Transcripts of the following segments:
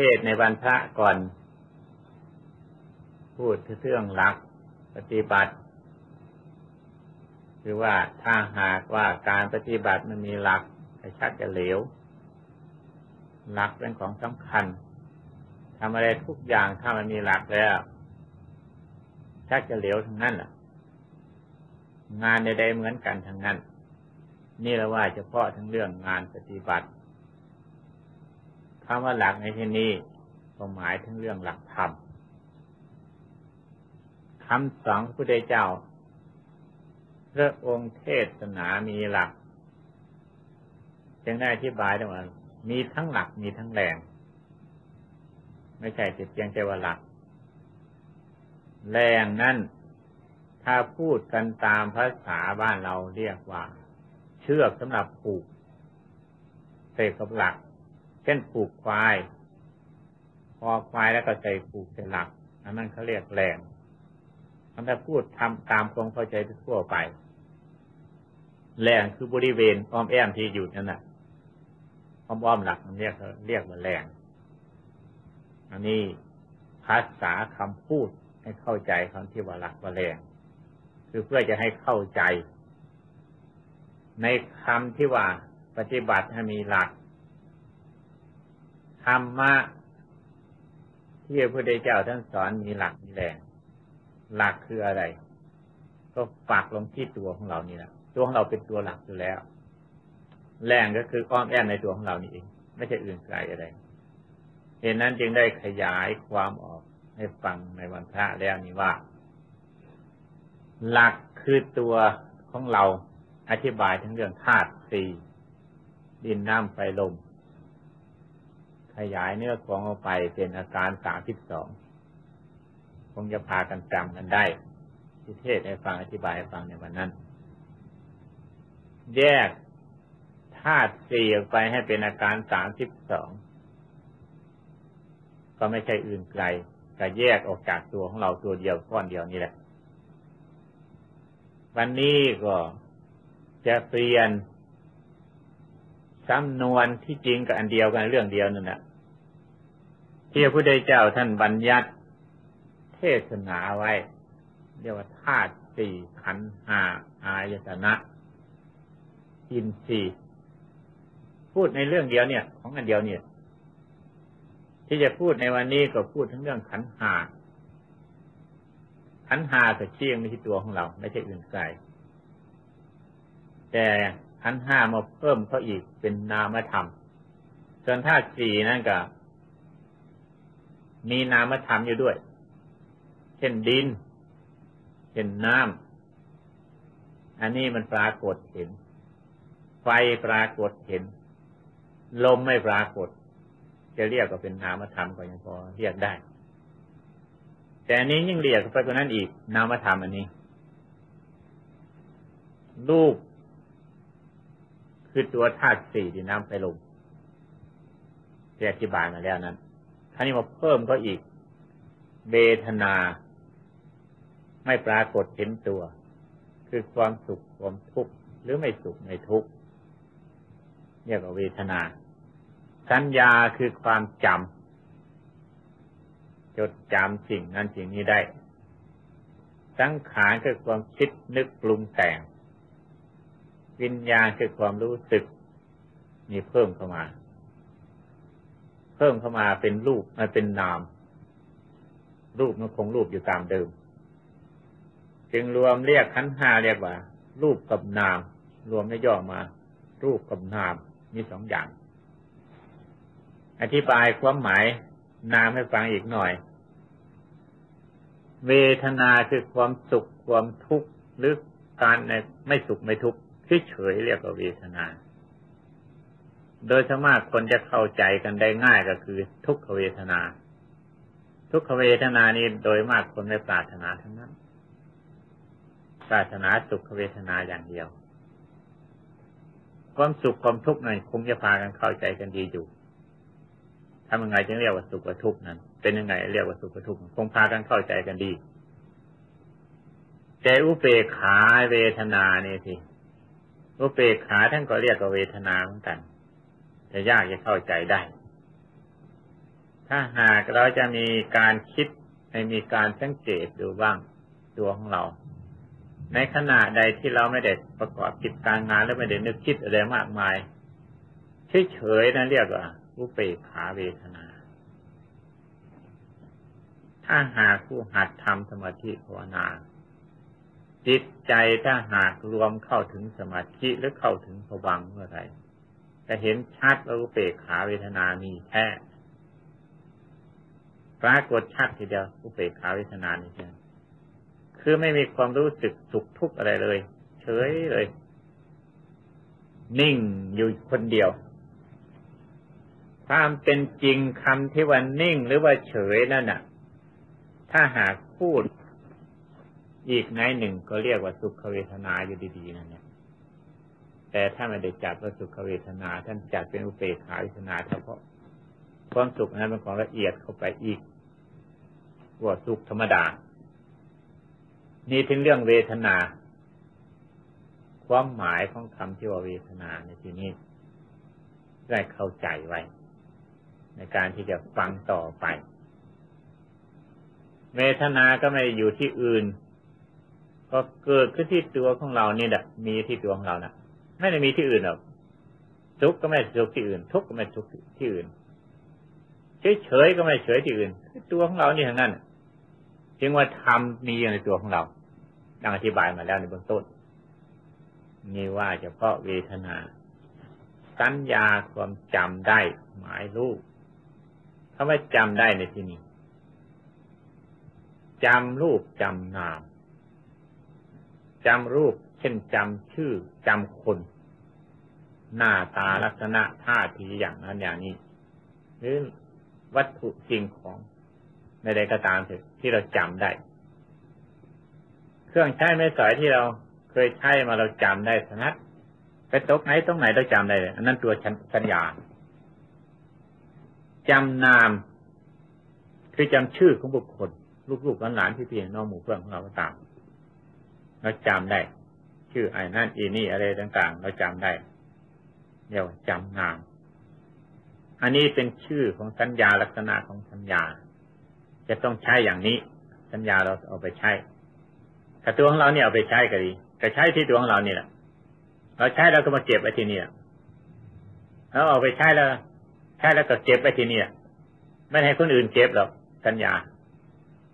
เทศในวันพระก่อน พูดเรื่องหลักปฏิบัติ คือว่าถ้าหากว่าการปฏิบัติมันมีหลักชักจะเหลว หลักเป็นของสำคัญทำอะไรทุกอย่างถ้ามันมีหลักแล้ว ชักจะเหลวทั้งนั้นแหละงานใดๆเหมือนกันทั้งนั้น นี่เราว่าเฉพาะทั้งเรื่องงานปฏิบัติ คำว่าหลักในที่นี้ก็หมายถึงเรื่องหลักธรรมคำสอนพระพุทธเจ้าพระองค์เทศนามีหลัก จึงได้อธิบายได้ว่ามีทั้งหลักมีทั้งแรงไม่ใช่เพียงแต่ว่าหลักแรงนั่นถ้าพูดกันตามภาษาบ้านเราเรียกว่า เชือกสำหรับผูกเสกกับหลัก ช่นผูกควาย พอควายแล้วก็ใส่ผูกใส่หลัก อันนั้นเขาเรียกแรงถ้าพูดทำตามความเข้าใจทั่วไป แรงคือบริเวณอ้อมแอมที่อยู่นั่นแหละอ้อมอ้อมหลักมันเรียกเรียกว่าแรง อันนี้ภาษาคำพูดให้เข้าใจคำที่ว่าหลักว่าแรง คือเพื่อจะให้เข้าใจ ในคำที่ว่าปฏิบัติให้มีหลัก รรมะที่พระพุทธเจ้าท่านสอนมีหลักมีแรงหลักคืออะไร ก็ฝากลงที่ตัวของเรานี่แหละตัวของเราเป็นตัวหลักอยู่แล้ว แรงก็คืออ้อมแอมในตัวของเรานี่เอง ไม่ใช่อื่นไกลอะไรเหตุนั้นจึงได้ขยายความออกให้ฟังในวันพระแล้วนี่ว่า หลักคือตัวของเราอธิบายทั้งเรื่องธาตุสี่ดินน้ำไฟลม ขยายเนื้อของออกไปเป็นอาการสามสิบสองคงจะพากันจำกันได้ ที่เทศให้ฟังอธิบายให้ฟังในวันนั้น แยกธาตุสี่ออกไปให้เป็นอาการสามสิบสองก็ไม่ใช่อื่นไกลแต่แยกออกจากตัวของเราตัวเดียวก้อนเดียวนี่แหละ วันนี้ก็จะเปลี่ยนสำนวนที่จริงกับอันเดียวกันเรื่องเดียวนั่นแหละ ที่พระพุทธเจ้าท่านบัญญัติ เทศนาไว้ เรียกว่าธาตุสี่ขันห้าอายตนะอินทรีย์พูดในเรื่องเดียวเนี่ย ของอันเดียวเนี่ย ที่จะพูดในวันนี้ก็พูดทั้งเรื่องขันหาขันหาก็เชี่ยงไม่ใช่ตัวของเรา ไม่ใช่อื่นไกลแต่ขันห้ามาเพิ่มเข้าอีกเป็นนามธรรม ส่วนธาตุสี่นั่นก็ มีนามธรรมอยู่ด้วย เช่นดิน เช่นน้ำ อันนี้มันปรากฏเห็น ไฟปรากฏเห็น ลมไม่ปรากฏ จะเรียกก็เป็นนามธรรมก็ยังพอเรียกได้ แต่อันนี้ยิ่งเรียกไปกว่านั้นอีก นามธรรมอันนี้ รูป คือตัวธาตุสี่ที่น้ำไปลมที่อธิบายมาแล้วนั้น ท่านี้มาเพิ่มก็อีกเบทนา ไม่ปรากฏเห็นตัว คือความสุขความทุกข์หรือไม่สุขไม่ทุกข์เรียกว่าเวทนา สัญญาคือความจำจดจำสิ่งนั้นสิ่งนี้ได้ สังขารคือความคิดนึกปรุงแต่ง วิญญาณคือความรู้สึก มีเพิ่มเข้ามา เพิ่มเข้ามาเป็นรูปมันเป็นนาม รูปมันคงรูปอยู่ตามเดิม จึงรวมเรียกขันห้าเรียกว่า รูปกับนาม รวมไม่ย่อมา รูปกับนามมีสองอย่าง อธิบายความหมายนามให้ฟังอีกหน่อย เวทนาคือความสุขความทุกข์หรือการไม่สุขไม่ทุกข์เฉยเรียกว่าเวทนา โดยสมากคนจะเข้าใจกันได้ง่ายก็คือทุกขเวทนา ทุกขเวทนานี้โดยมากคนไม่ปรารถนาทั้งนั้น ปรารถนาสุขเวทนาอย่างเดียว ความสุขความทุกข์นั้นคงจะพากันเข้าใจกันดีอยู่ทำยังไงจึงเรียกว่าสุขกับทุกข์นั้น เป็นยังไงเรียกว่าสุขกับทุกข์คงพากันเข้าใจกันดี แต่อุเปกขาเวทนานี่สิอุเปกขาท่านก็เรียกว่าเวทนาเหมือนกัน แต่ยากจะเข้าใจได้ ถ้าหากเราจะมีการคิดให้มีการสังเกตดูบ้างตัวของเรา ในขณะใดที่เราไม่ได้ประกอบกิจการงานแล้วไม่ได้นึกคิดอะไรมากมายเฉยๆนะเรียกว่าอุเปกขาเวทนา ถ้าหากผู้หัดทำสมาธิภาวนาจิตใจถ้าหากรวมเข้าถึงสมาธิหรือเข้าถึงผวังเมื่อไร จะเห็นชัดว่าอุเปกขาเวทนามีแท้ปรากฏชัดทีเดียวอุเปกขาเวทนานี่ใช่คือไม่มีความรู้สึกสุขทุกข์อะไรเลย เฉยเลย นิ่งอยู่คนเดียวความเป็นจริงคำที่ว่านิ่งหรือว่าเฉยนั่นน่ะ ถ้าหากพูดอีกในหนึ่งก็เรียกว่าสุขเวทนาอยู่ดีๆนั่นเนี่ย แต่ถ้าไม่ได้จัดว่าสุขเวทนา ท่านจัดเป็นอุเบกขาเวทนาเฉพาะความสุขนั้นเป็นของละเอียดเข้าไปอีกว่าสุขธรรมดา นี่ถึงเรื่องเวทนา ความหมายของคำที่ว่าเวทนาในที่นี้ได้เข้าใจไว้ ในการที่จะฟังต่อไป เวทนาก็ไม่อยู่ที่อื่น ก็เกิดขึ้นที่ตัวของเรานี่แหละมีที่ตัวของเรานะ ไม่ได้มีที่อื่นหรอกทุกข์ก็ไม่ทุกข์ที่อื่น ทุกข์ก็ไม่ทุกข์ที่อื่น เฉยเฉยก็ไม่เฉยที่อื่น ตัวของเรานี่ทั้งนั้นจึงว่าธรรมมีอยู่ในตัวของเราดังอธิบายมาแล้วในเบื้องต้นนี่ว่าเฉพาะเวทนา สัญญาความจำได้ หมายรู้คำว่าจำได้ในที่นี้จำรูปจำนามจำรูป เช่นจำชื่อจำคน หน้าตาลักษณะท่าทีอย่างนั้นอย่างนี้ หรือวัตถุสิ่งของในใดก็ตามเถอะที่เราจำได้ เครื่องใช้ไม่สอยที่เราเคยใช้มาเราจำได้สนัดไปตกไหนตรงไหนเราจำได้เลยอันนั้นตัวสัญญาจำนามคือจำชื่อของบุคคล ลูกๆหลานๆพี่พี่น้องหมู่เพื่อนของเราก็ตามเราจำได้ ชื่อไอ้นั่นอีนี่อะไรต่าง ๆ เราจำได้เรียกว่าจำนาม อันนี้เป็นชื่อของสัญญาลักษณะของสัญญา จะต้องใช้อย่างนี้ สัญญาเราเอาไปใช้ถ้าตัวของเราเนี่ยเอาไปใช้ก็ดีก็ใช้ที่ตัวของเรานี่แหละเราใช้แล้วก็มาเก็บไว้ที่นี่แล้วเอาไปใช้แล้วใช่แล้วก็เก็บไปที่นี่ไม่ให้คนอื่นเก็บหรอกสัญญา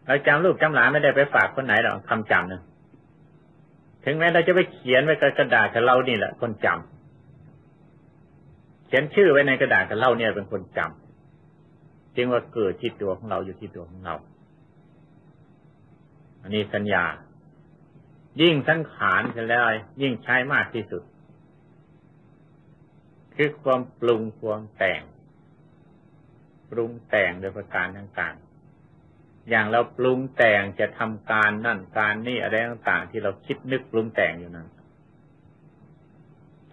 เราจำลูกจำหลานไม่ได้ไปฝากคนไหนหรอกคำจำนึง ถึงแม้เราจะไปเขียนไว้กับกระดาษกับเรานี่แหละ คนจำเขียนชื่อไว้ในกระดาษกับเราเนี่ยเป็นคนจำจึงว่าเกิดที่ตัวของเราอยู่ที่ตัวของเรา อันนี้สัญญา ยิ่งสังขารเสร็จแล้วยิ่งใช้มากที่สุด คือความปรุงความแต่ง ปรุงแต่งโดยประการต่างๆ อย่างเราปรุงแต่งจะทำการนั่นการนี่อะไรต่างๆ ที่เราคิดนึกปรุงแต่งอยู่นั้น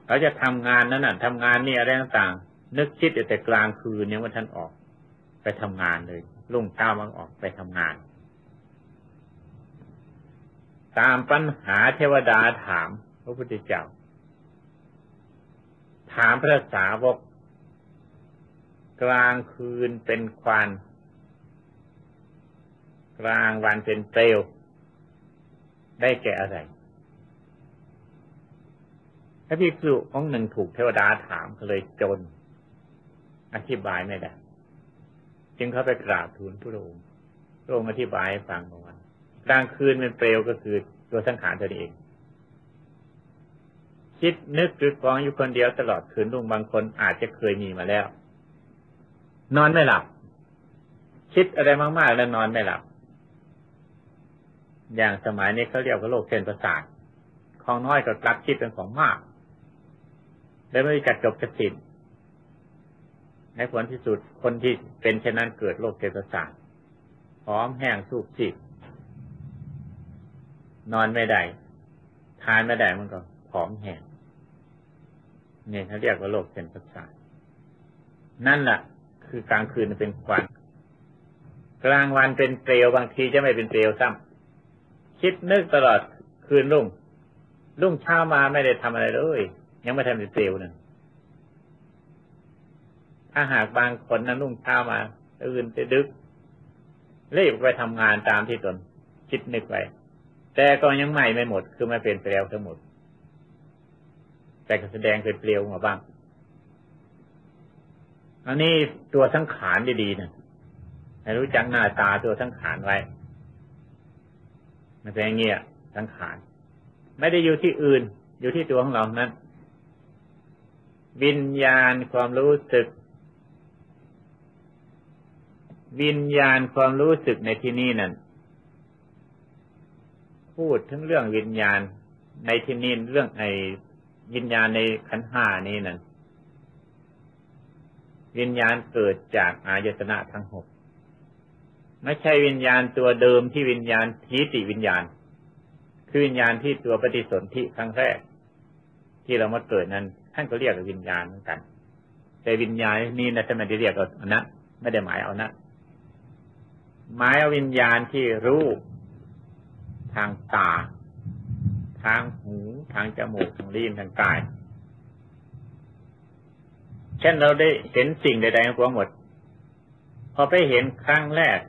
เราจะทำงานนั้นน่ะทำงานนี่อะไรต่างๆ นึกคิดแต่กลางคืนเนี่ยว่าท่านออก ไปทำงานเลยรุ่งเช้ามันออกไปทำงาน ตามปัญหาเทวดาถามพระพุทธเจ้า ถามพระสาวก กลางคืนเป็นควัน กลางวันเป็นเปลว ได้แก่อะไรถ้าพี่ครูของหนึ่งถูกเทวดาถามก็เลยจน อธิบายไม่ได้ จึงเข้าไปกราบทูลพระองค์พระองค์อธิบายให้ฟังว่ากลางคืนเป็นเปลวก็คือตัวสังขารตัวเอง คิดนึกหรือกองอยู่คนเดียวตลอดคืนลุงบางคนอาจจะเคยมีมาแล้ว นอนไม่หลับ คิดอะไรมากๆแล้วนอนไม่หลับ อย่างสมัยนี้เขาเรียกว่าโรคเส้นประสาทของน้อยก็กลับคิดเป็นของมาก แล้วไม่จัดจบจะสิ้นในผลที่สุดคนที่เป็นเช่นนั้นเกิดโรคเส้นประสาทพร้อมแห้งสูบฉีดนอนไม่ได้ทานไม่ได้มันก็ผอมแห้งเนี่ยเขาเรียกว่าโรคเส้นประสาทนั่นแหละคือกลางคืนเป็นควันกลางวันเป็นเปลวบางทีจะไม่เป็นเปลวซ้ำ คิดนึกตลอดคืนรุ่ง รุ่งเช้ามาไม่ได้ทำอะไรเลย ยังไม่ทำเป็นเปลวนึงถ้าหากบางคนนั้นรุ่งเช้ามาตื่นจะดึกรีบไปทำงานตามที่ตน คิดนึกไว้แต่ก็ยังใหม่ไม่หมด คือไม่เป็นไปแล้วทั้งหมด แต่ก็แสดงเป็นเปลวมาบ้างอันนี้ตัวสังขารดีๆนะให้รู้จักหน้าตาตัวสังขารไว้ มันเป็นอย่างเงี้ยสังขารไม่ได้อยู่ที่อื่น อยู่ที่ตัวของเรานั้นวิญญาณความรู้สึก วิญญาณความรู้สึกในที่นี้นั่นพูดถึงเรื่องวิญญาณในที่นี้เรื่องไอ้วิญญาณในขันห้านี้นั่นวิญญาณเกิดจากอายตนะทั้งหก ไม่ใช่วิญญาณตัวเดิมที่วิญญาณทีติวิญญาณ คือวิญญาณที่ตัวปฏิสนธิครั้งแรก ที่เรามาเกิดนั้นท่านก็เรียกวิญญาณเหมือนกัน แต่วิญญาณนี้นะท่านไม่ได้เรียกเอานะไม่ได้หมายเอานะหมายเอาวิญญาณที่รู้ทางตา ทางหูทางจมูกทางลิ้นทางกาย เช่นเราได้เห็นสิ่งใดๆทั้งหมด พอไปเห็นครั้งแรก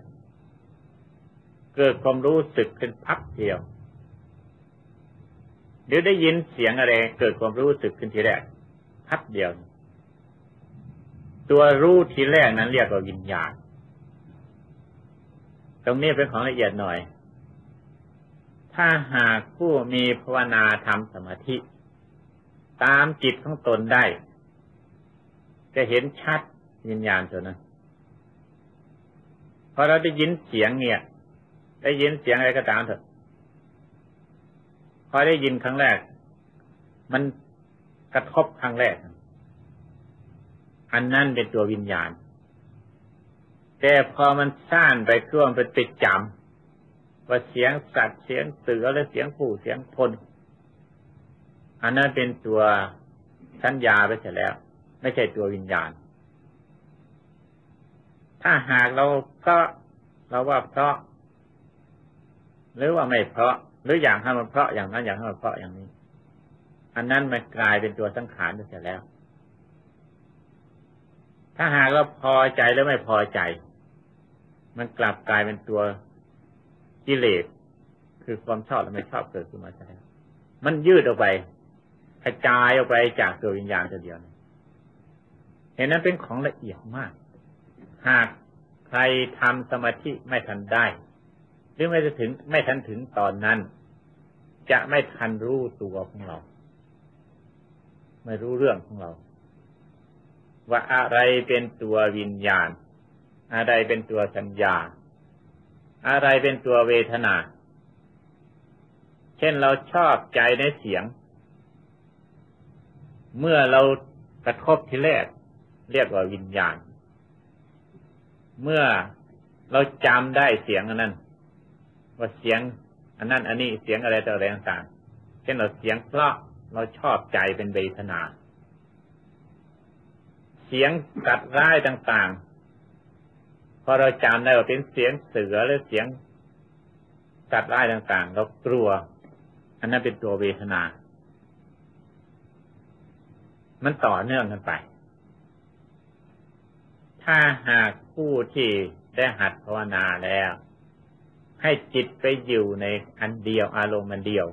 เกิดความรู้สึกขึ้นพักเดียวหรือได้ยินเสียงอะไร เกิดความรู้สึกขึ้นทีแรกพักเดียว ตัวรู้ทีแรกนั้นเรียกว่าวิญญาณตรงนี้เป็นของละเอียดหน่อย ถ้าหากผู้มีภาวนาทำสมาธิ ตามจิตของตนได้ จะเห็นชัดวิญญาณตัวนั้นพอเราได้ยินเสียงเนี่ย ได้ยินเสียงอะไรก็ตามเถอะพอได้ยินครั้งแรก มันกระทบครั้งแรก อันนั้นเป็นตัววิญญาณ แต่พอมันซ่านไปช่วงเป็นติดจำว่าเสียงสัตว์เสียงเสือและเสียงผู้เสียงคน อันนั้นเป็นตัวสัญญาไปเสร็จแล้ว ไม่ใช่ตัววิญญาณ ถ้าหากเราเพราะเราว่าเพราะ หรือว่าไม่เพราะ หรืออย่างให้มันเพราะอย่างนั้นอย่างให้มันเพราะอย่างนี้ อันนั้นมันกลายเป็นตัวสังขารไปเสร็จแล้ว ถ้าหากเราพอใจหรือไม่พอใจ มันกลับกลายเป็นตัวกิเลสคือความชอบและไม่ชอบเกิดขึ้นมาใช่มันยืดออกไปกระจายออกไปจากตัววิญญาณตัวเดียวเห็นนั้นเป็นของละเอียดมาก หากใครทำสมาธิไม่ทันได้ หรือไม่จะถึงไม่ทันถึงตอนนั้น จะไม่ทันรู้ตัวของเรา ไม่รู้เรื่องของเรา ว่าอะไรเป็นตัววิญญาณ อะไรเป็นตัวสัญญา อะไรเป็นตัวเวทนา เช่นเราชอบใจในเสียง เมื่อเรากระทบทีแรก เรียกว่าวิญญาณ เมื่อเราจำได้เสียงนั้น ว่าเสียง อันนั้นอันนี้เสียงอะไรต่ออะไรต่างๆเช่นเราเสียงเพราะเราชอบใจเป็นเวทนา เสียงกัดร้ายต่างๆ พอเราจำได้ว่าเป็นเสียงเสือหรือเสียงสัตว์ร้ายต่างๆ เรากลัว อันนั้นเป็นตัวเวทนา มันต่อเนื่องกันไป ถ้าหากผู้ที่ได้หัดภาวนาแล้ว ให้จิตไปอยู่ในอันเดียวอารมณ์อันเดียว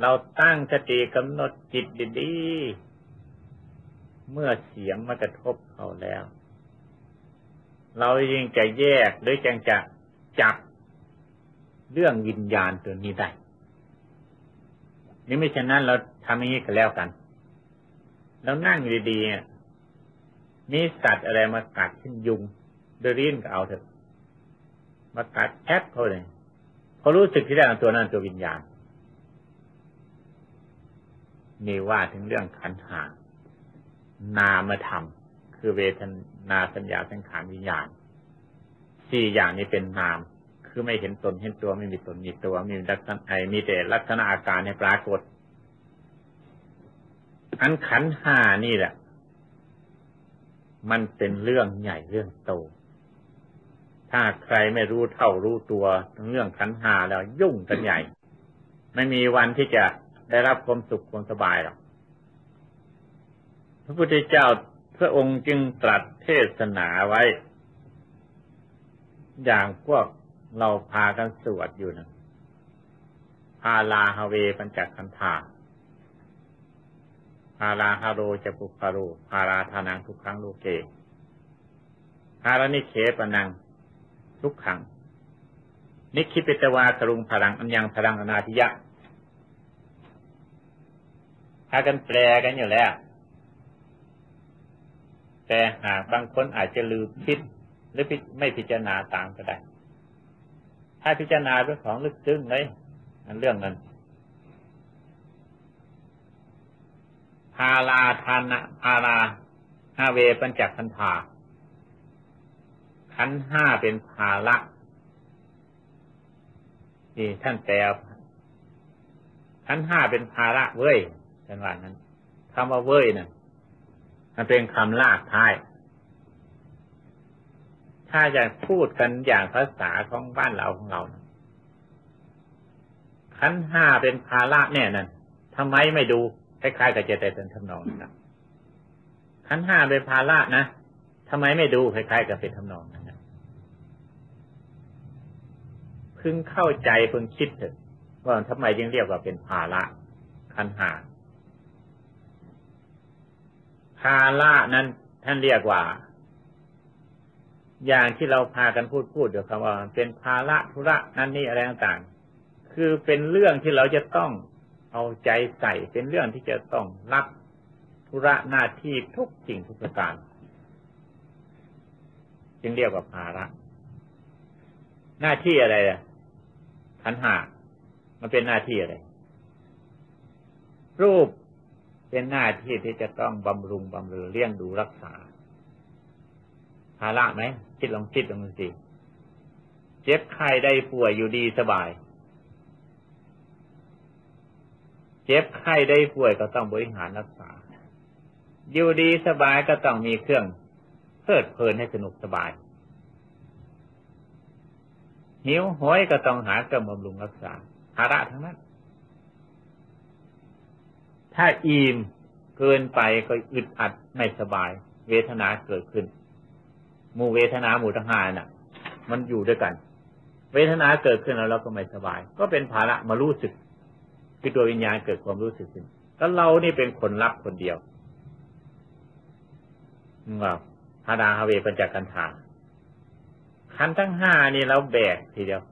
เราตั้งสติกำหนดจิตดีๆ เมื่อเสียงมากระทบเขาแล้ว เรายิ่งจะแยกหรือจังจะจับเรื่องวิญญาณตัวนี้ได้ นี่ไม่ฉะนั้นเราทำอย่างนี้ก็แล้วกันเรานั่งดีๆมีสัตว์อะไรมากัดเช่นยุงเดรินก็เอาเถอะ มากัดแทบเขาเลยเขารู้สึกที่ได้ตัวนั้นตัววิญญาณนี่ว่าถึงเรื่องขันหานามธรรม คือเวทนาสัญญาสังขารวิญญาณสี่อย่างนี้เป็นนาม คือไม่เห็นตนเห็นตัวไม่มีตนมีตัวมีลักษณะไอมีแต่ลักษณะอาการในปรากฏ อันขันห้านี่แหละ มันเป็นเรื่องใหญ่เรื่องโต ถ้าใครไม่รู้เท่ารู้ตัวเรื่องขันหาแล้วยุ่งกันใหญ่ ไม่มีวันที่จะได้รับความสุขความสบายหรอกพระพุทธเจ้าพระองค์จึงตรัสเทศนาไว้ อย่างพวกเราพากันสวดอยู่นะพาลาฮาเวปัญจคันธาพาลาฮาโรจะปุคารุพาราธานังทุกครั้งโลเกพารานิเคปนัง ทุกขัง นิคิปิตวาสรุงพลังอัญญังพลังอนาธิยะพากันแปลกันอยู่แล้ว แต่หากบางคนอาจจะลืมคิดหรือไม่พิจารณาตามก็ได้ ถ้าพิจารณาเป็นของลึกซึ้งเลยนันเรื่องนั้นพาลาทานะพาลาฮาเวปัญจคันธา ขันห้าเป็นภาละนี่ท่านแปลขันห้าเป็นภาระเว้ยท่านว่านั้นคำว่าเว้ยนะ่ะมันเป็นคำลากท้ายถ้าจะพูดกันอย่างภาษาของบ้านเราของเรานะขันห้าเป็นภาระเนี่ยนั่นทำไมไม่ดูคล้ายๆกับเจตเป็นทำนองนะขันห้าเป็นภาระนะทำไมไม่ดูคล้ายๆกับเป็นทำนองนั้น พึงเข้าใจพึงคิดเถอะว่าทำไมจึงเรียกว่าเป็นภาระขันหาภาระนั้นท่านเรียกว่า อย่างที่เราพากันพูดพูดเดี๋ยวคำว่า เป็นภาระธุระนั่นนี่อะไรต่างๆ คือเป็นเรื่องที่เราจะต้องเอาใจใส่ เป็นเรื่องที่จะต้องรับธุระหน้าที่ทุกสิ่งทุกประการจึงเรียกว่าภาระ หน้าที่อะไรอะ ขันหามันเป็นหน้าที่อะไร รูปเป็นหน้าที่ที่จะต้องบำรุงบำเรอเลี้ยงดูรักษาภาระไหมคิดลองคิดลองสิเจ็บไข้ได้ป่วยอยู่ดีสบาย เจ็บไข้ได้ป่วยก็ต้องบริหารรักษา อยู่ดีสบายก็ต้องมีเครื่องเพลิดเพลินให้สนุกสบาย หิวห้อยก็ต้องหาเครื่องบำรุงรักษาภาระทั้งนั้น ถ้าอิ่มเกินไปก็อึดอัดไม่สบาย เวทนาเกิดขึ้น หมู่เวทนาหมู่ทั้งห้าน่ะ มันอยู่ด้วยกัน เวทนาเกิดขึ้นแล้วเราก็ไม่สบาย ก็เป็นภาระมารู้สึกคือตัววิญญาณเกิดความรู้สึกขึ้นแล้วเรานี่เป็นคนรับคนเดียวว่าพาดาฮาเวปัญจกันธา ขันทั้งห้านี่เราแบกทีเดียว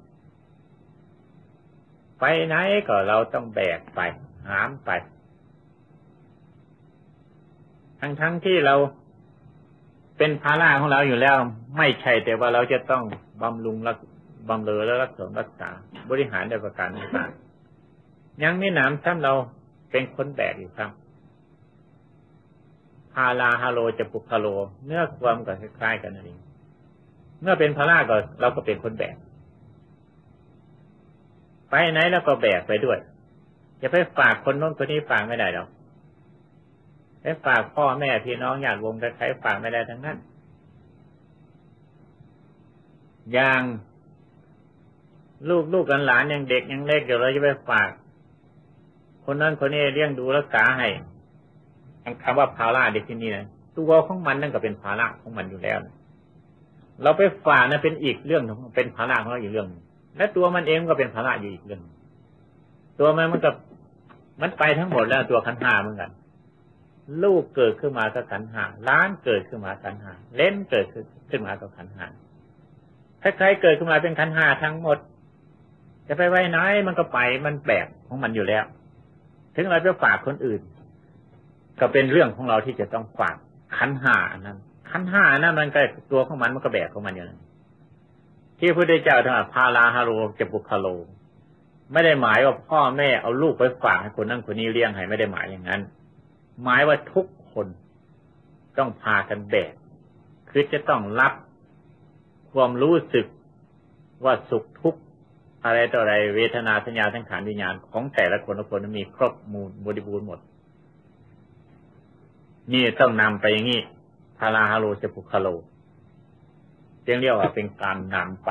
ไปไหนก็เราต้องแบกไป หามไป ทั้งทั้งที่เราเป็นภาระของเราอยู่แล้ว ไม่ใช่แต่ว่าเราจะต้องบำรุงรักบำเรอและรักษารักษา บริหารในประการต่างๆยังไม่หนามซ้ำเราเป็นคนแบกอยู่ครับฮาลาฮาโลจะปุคาโล เนื้อความกับคล้ายๆกันนั่นเอง เมื่อเป็นพระราก็เราก็เป็นคนแบก ไปไหนแล้วก็แบกไปด้วยจะไปฝากคนโน้นคนนี้ฝากไม่ได้หรอกไปฝากพ่อแม่พี่น้องญาติวงใครฝากไม่ได้ทั้งนั้น อย่างลูกลูกกันหลานยังเด็กยังเล็กเดี๋ยวเราจะไปฝาก คนนั้นคนนี้เลี้ยงดูรักษาให้คำว่าภาระเด็กที่นี่นะตัวของมันนั่นก็เป็นภาระของมันอยู่แล้วนะ เราไปฝ่านะเป็นอีกเรื่องเป็นภาระของเราอีกเรื่องและตัวมันเองก็เป็นภาระอยู่อีกเรื่องตัวมันมันกับมันไปทั้งหมดแล้วตัวขันห้าเหมือนกัน ลูกเกิดขึ้นมาก็ขันห้าล้านเกิดขึ้นมาขันห้าเล่นเกิดขึ้นมาก็ขันห้าถ้าใครเกิดขึ้นมาเป็นขันห้าทั้งหมด จะไปไว้ไหนมันก็ไปมันแบกของมันอยู่แล้ว ถึงเราจะฝากคนอื่น ก็เป็นเรื่องของเราที่จะต้องฝากขันห้านั้น ขันห้าน่ะมันก็ตัวของมันมันก็แบกของมันอย่างนั้นที่พระพุทธเจ้าท่านพาลาฮาโรจะบุคาโล ไม่ได้หมายว่าพ่อแม่เอาลูกไปฝากให้คนนั้นคนนี้เลี้ยงให้ไม่ได้หมายอย่างนั้น หมายว่าทุกคนต้องพากันแบกคือจะต้องรับความรู้สึกว่าสุขทุกข์อะไรต่ออะไรเวทนาสัญญาทั้งขานวิญญาณของแต่ละคนละคนมีครบมูลบริบูรณ์หมด นี่ต้องนำไปอย่างนี้ พาราฮาโลจะปุคาโลจึงเรียกว่าเป็นการนำไป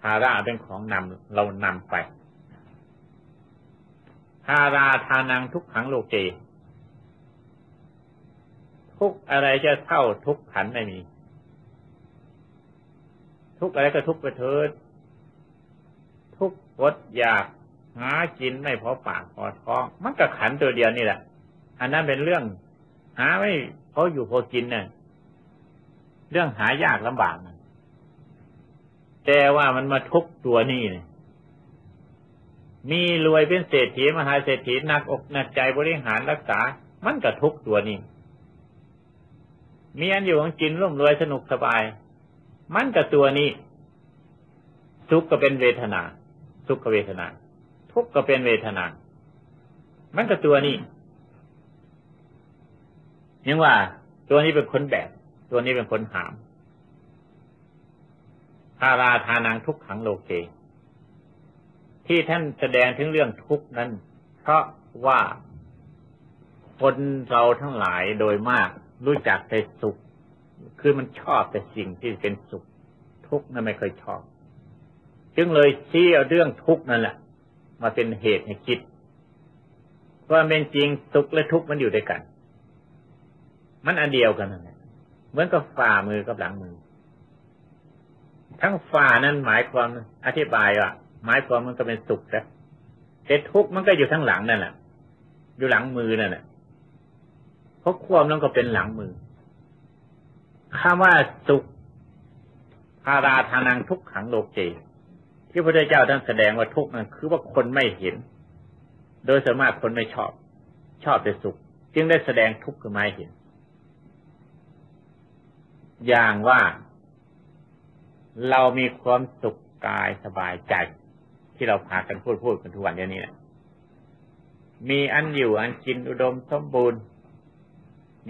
ภาระเป็นของนำเรานำไปภาราทานังทุกขังโลเกททุกอะไรจะเท่าทุกขันไม่มี ทุกอะไรก็ทุกไปเถิด ทุกอดอยากหากินไม่พอปากพอท้อง มันก็ขันตัวเดียวนี่แหละ อันนั้นเป็นเรื่อง หาไม่ พออยู่พอกินเนี่ยเรื่องหายากลำบากนะแต่ว่ามันมาทุกตัวนี่เนี่ยมีรวยเป็นเศรษฐีมหาเศรษฐีหนักอกหนักใจบริหารรักษา มันก็ทุกตัวนี้มีอันอยู่ของกินร่มรวยสนุกสบาย มันก็ตัวนี้ทุกก็เป็นเวทนาทุกขเวทนา ทุกก็เป็นเวทนา มันก็ตัวนี้ ยังว่าตัวนี้เป็นคนแบบ ตัวนี้เป็นคนหามพาราทานังทุกขังโลเก ที่ท่านแสดงถึงเรื่องทุกข์นั้น เพราะว่าคนเราทั้งหลายโดยมากรู้จักแต่สุข คือมันชอบแต่สิ่งที่เป็นสุข ทุกข์นั้นไม่เคยชอบ จึงเลยชี้เอาเรื่องทุกข์นั่นแหละ มาเป็นเหตุให้คิด ว่าเป็นจริงสุขและทุกข์มันอยู่ด้วยกัน มันอันเดียวกันนั่นแหละเหมือนกับฝ่ามือกับหลังมือ ทั้งฝ่านั้นหมายความอธิบายว่าหมายความมันก็เป็นสุขนะแต่ทุกข์มันก็อยู่ทั้งหลังนั่นแหละอยู่หลังมือนั่นแหละเพราะความนั้นก็เป็นหลังมือคำว่าสุขพาราทานังทุกขังโลกเจที่พระเจ้าท่านแสดงว่าทุกข์นั้นคือว่าคนไม่เห็น โดยสามารถคนไม่ชอบ ชอบแต่สุข จึงได้แสดงทุกข์ขึ้นมาเห็น อย่างว่า เรามีความสุขกายสบายใจ ที่เราพากันพูดพูดกันทุกวันเดียวนี้มีอันอยู่อันกินอุดมสมบูรณ์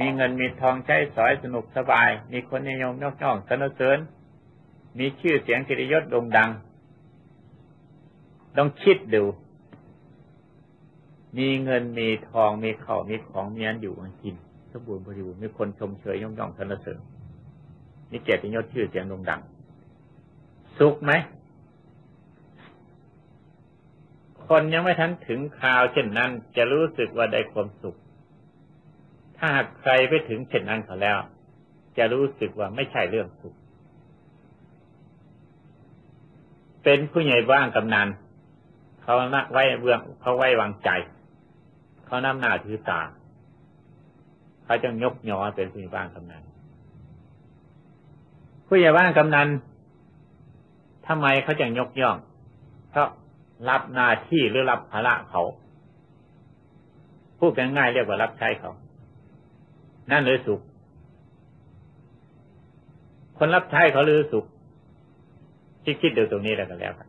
มีเงินมีทองใช้สอยสนุกสบาย มีคนนิยมยกย่องสนเสริญ มีชื่อเสียงกิริยศโด่งดังต้องคิดดู มีเงินมีทองมีเข่ามีของมีอันอยู่อันกิน สมบูรณ์บริบูรณ์มีคนชมเชยยกย่องสนเสริญ มีเกียรติยศชื่อเสียงโด่งดัง สุขไหม คนยังไม่ทันถึงคราวเช่นนั้น จะรู้สึกว่าได้ความสุข ถ้าหากใครไปถึงเช่นนั้นเขาแล้ว จะรู้สึกว่าไม่ใช่เรื่องสุข เป็นผู้ใหญ่บ้างกำนันเขาละไว้เบื้องเขาไว้วางใจ เขานำหน้าถือตาเขาจะยกยอเป็นผู้ใหญ่บ้านกำนัน ผู้ใหญ่บ้านกำนันทำไมเขาจะยกย่องเพราะรับหน้าที่หรือรับภาระเขาพูดง่ายๆเรียกว่ารับใช้เขา นั่นเลยสุข คนรับใช้เขาหรือสุขคิดคิดดูตรงนี้แล้วกันแล้วกัน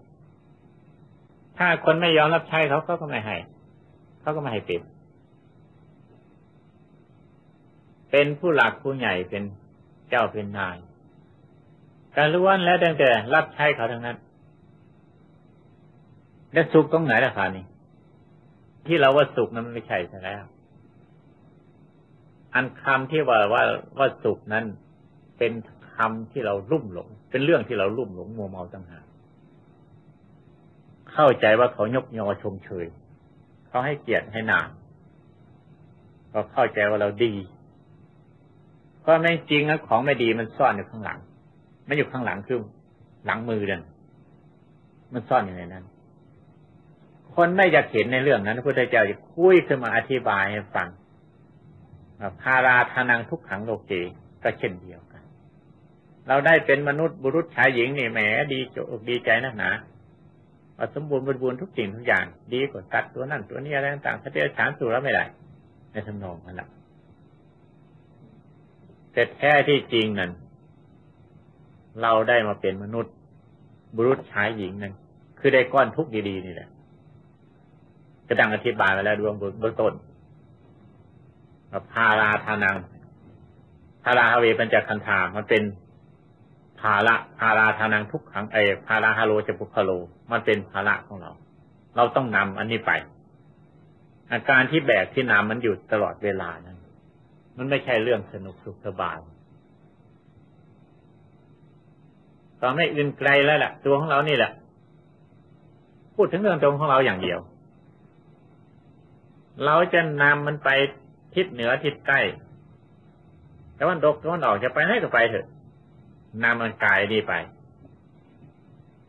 ถ้าคนไม่ยอมรับใช้เขาเขาก็ไม่ให้ เขาก็ไม่ให้เป็น เป็นผู้หลักผู้ใหญ่เป็นเจ้าเป็นนาย การล้วนแล้วตั้งแต่รับใช้เขาทั้งนั้น แล้วสุขตรงไหนล่ะคะนี่ที่เราว่าสุขนั้นไม่ใช่ใช่แล้ว อันคำที่ว่าว่าว่าสุขนั้น เป็นคำที่เราลุ่มหลง เป็นเรื่องที่เราลุ่มหลงมัวเมาต่างหากเข้าใจว่าเขายกยอชมเชยเขาให้เกียรติให้นามเขาเข้าใจว่าเราดีเพราะไม่จริงนะของไม่ดีมันซ่อนอยู่ข้างหลัง ไม่อยู่ข้างหลังคือหลังมือนั่นมันซ่อนอยู่ในนั้น คนไม่อยากเห็นในเรื่องนั้นพระพุทธเจ้าจะคุยขึ้นมาอธิบายให้ฟังพาราทานังทุกขังโลเกก็เช่นเดียวกัน เราได้เป็นมนุษย์บุรุษชายหญิงนี่แหมดีจกดีใจนักหนาสมบูรณ์บริบูรณ์ทุกสิ่งทุกอย่าง ดีกว่าตัดตัวนั่นตัวนี้อะไรต่างๆพระเจ้าฉานสู่แล้วไม่ได้ ในทำนองนั้นแหละแต่แท้ที่จริงนั้น เราได้มาเป็นมนุษย์ บุรุษชายหญิงนั่นคือได้ก้อนทุกข์ดีๆนี่แหละก็ดังอธิบายมาแล้วดวงเบื้องต้นพาราทานังพาราฮเวปัญจคันธามันเป็นภาระภาราทานังทุกขังเอภาราฮาโลจะปุคโล มันเป็นภาระของเรา เราต้องนำอันนี้ไป อาการที่แบกที่นำมันอยู่ตลอดเวลานั้น มันไม่ใช่เรื่องสนุกสุขสบาย ตอนไม่อื่นไกลแล้วแหละตัวของเรานี่แหละพูดถึงเรื่องตรงของเราอย่างเดียว เราจะนำมันไปทิศเหนือทิศใต้แต่วันตกวันออกจะไปไหนก็ไปเถอะนำมันกายดีไป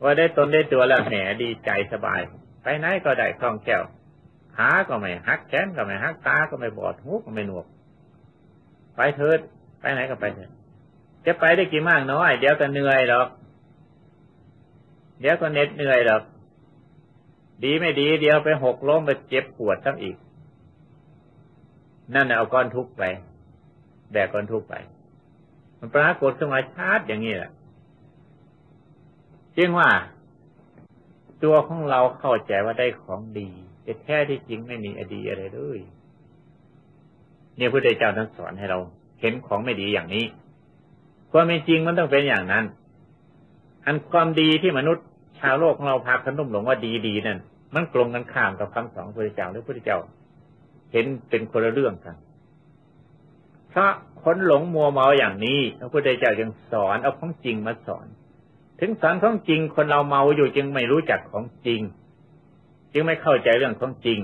ว่าได้ตนได้ตัวแล้วแหมดีใจสบาย ไปไหนก็ได้คล่องแคล่วขาก็ไม่หักแขนก็ไม่หักตาก็ไม่บอดหูก็ไม่หนวก ไปเถิด ไปไหนก็ไปเถิดจะไปได้กี่มากน้อย เดี๋ยวก็เหนื่อยหรอก เดี๋ยวก็เหน็ดเหนื่อยหรอกดีไม่ดี เดี๋ยวไปหกล้มไปเจ็บปวดทั้งอีก นั่นเอาก้อนทุกไป แบกก้อนทุกไป มันปรากฏขึ้นมาชาร์จอย่างนี้แหละจึงว่า ตัวของเราเข้าใจว่าได้ของดีแต่แท้ที่จริงไม่มีอดีอะไรเลยเนี่ยพระเจ้าท่านสอนให้เรา เห็นของไม่ดีอย่างนี้ความเป็นจริงมันต้องเป็นอย่างนั้น อันความดีที่มนุษย์ ชาวโลกของเราพาขนุ่มหลงว่าดีดีนั่นมันกลงกันข้ามกับคำสอนพระเจ้าหรือพระเจ้า เห็นเป็นคนละเรื่องกันเพราะคนหลงมัวเมาอย่างนี้พระพุทธเจ้าจึงสอนเอาของจริงมาสอน ถึงสอนของจริงคนเราเมาอยู่จึงไม่รู้จักของจริง จึงไม่เข้าใจเรื่องของจริง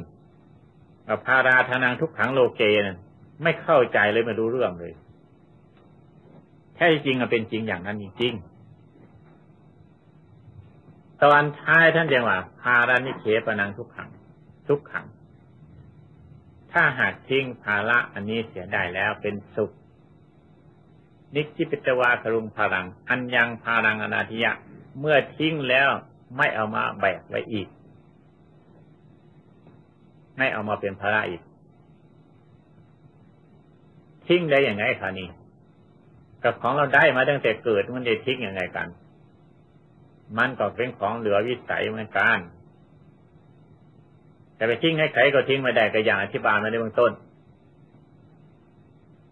พาราธนางทุกขังโลเกนั่นไม่เข้าใจเลยไม่รู้เรื่องเลยแท้จริงเป็นจริงอย่างนั้นจริง ตอนท้ายท่านเรียกว่าพารานิเคปนังทุกขัง ทุกขัง ถ้าหากทิ้งภาระอันนี้เสียได้แล้วเป็นสุข นิจิปิตวาครุงพารัง อันยังพารังอนาธิยะ เมื่อทิ้งแล้วไม่เอามาแบกไว้อีก ไม่เอามาเป็นภาระอีก ทิ้งได้อย่างไงคะนี่กับของเราได้มาตั้งแต่เกิดมันจะทิ้งยังไงกัน มันก็เป็นของเหลือวิสัยเหมือนกันแต่ไปทิ้งให้ใครก็ทิ้งไม่ได้ก็อย่างอธิบายมาในเบื้องต้น